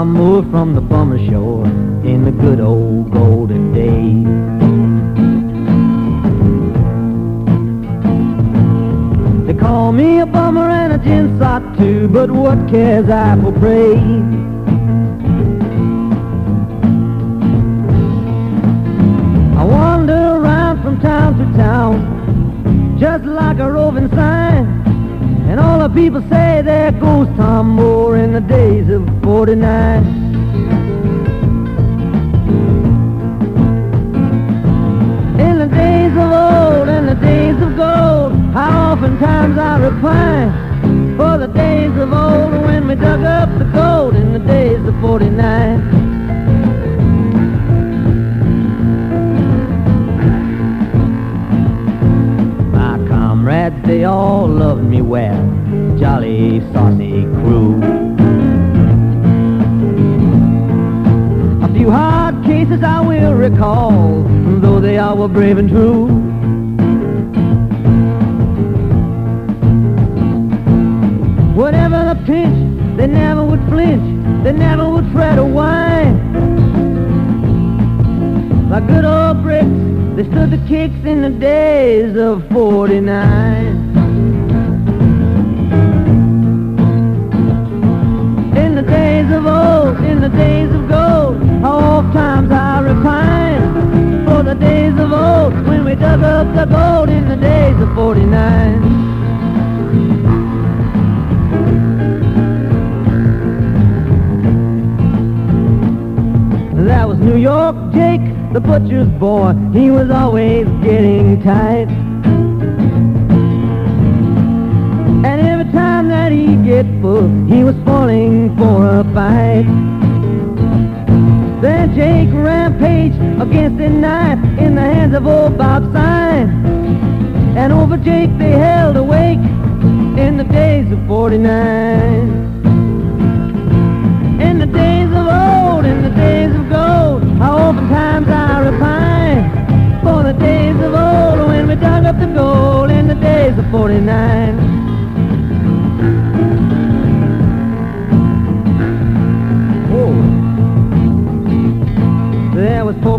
from the bummer shore in the good old golden days. They call me a bummer and a gin sot too, but what cares I for praise? People say there goes Tom Moore in the days of 49. In the days of old, in the days of gold, how oftentimes I repine for the days of old when we dug up the gold in the days of 49. They all loved me well, jolly saucy crew. A few hard cases I will recall, though they all were brave and true. Whatever the pinch, they never would flinch, they never would fret or whine. Like good old bricks they stood the kicks in the days of 49. Days of gold, how oft times I repine for the days of old when we dug up the gold in the days of 49. That was New York Jake the butcher's boy, he was always getting tight. And every time that he get full, he was falling for a fight. Then Jake rampaged against the knife in the hands of old Bob Sign. And over Jake they held awake in the days of 49.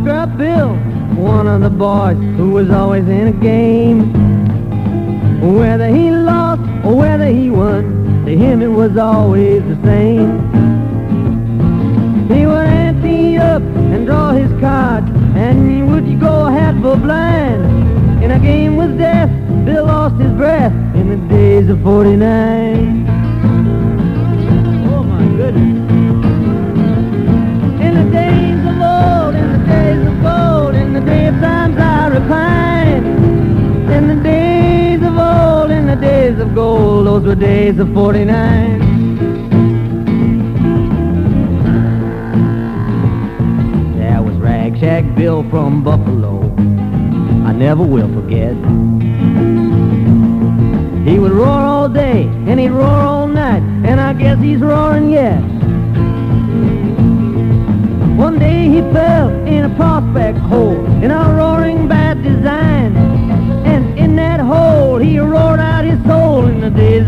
Poker Bill, one of the boys who was always in a game. Whether he lost or whether he won, to him it was always the same. He would ante up and draw his card, and would go hat for blind? In a game with death, Bill lost his breath in the days of 49. Oh my goodness. Gold, those were days of 49. Shack Bill from Buffalo, I never will forget. He would roar all day and he'd roar all night, and I guess he's roaring yet. One day he fell in a prospect hole in a roaring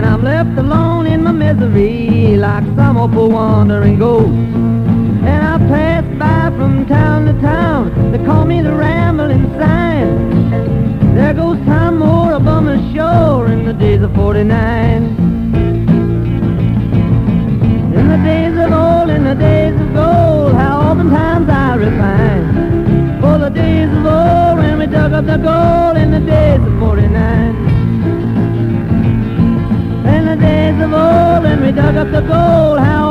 And I'm left alone in my misery like some awful wandering ghost. And I pass by from town to town. They call me the rambling sign. There goes Tom up on the shore in the days of 49. In the days of old, in the days of gold, how oftentimes I repine. For the days of old when we dug up the gold in the days of 49. We dug up the gold, how